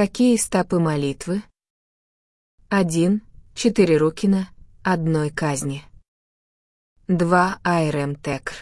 Какие стопы молитвы? 1. Четыре руки на одной казни. 2. Айрем Текр.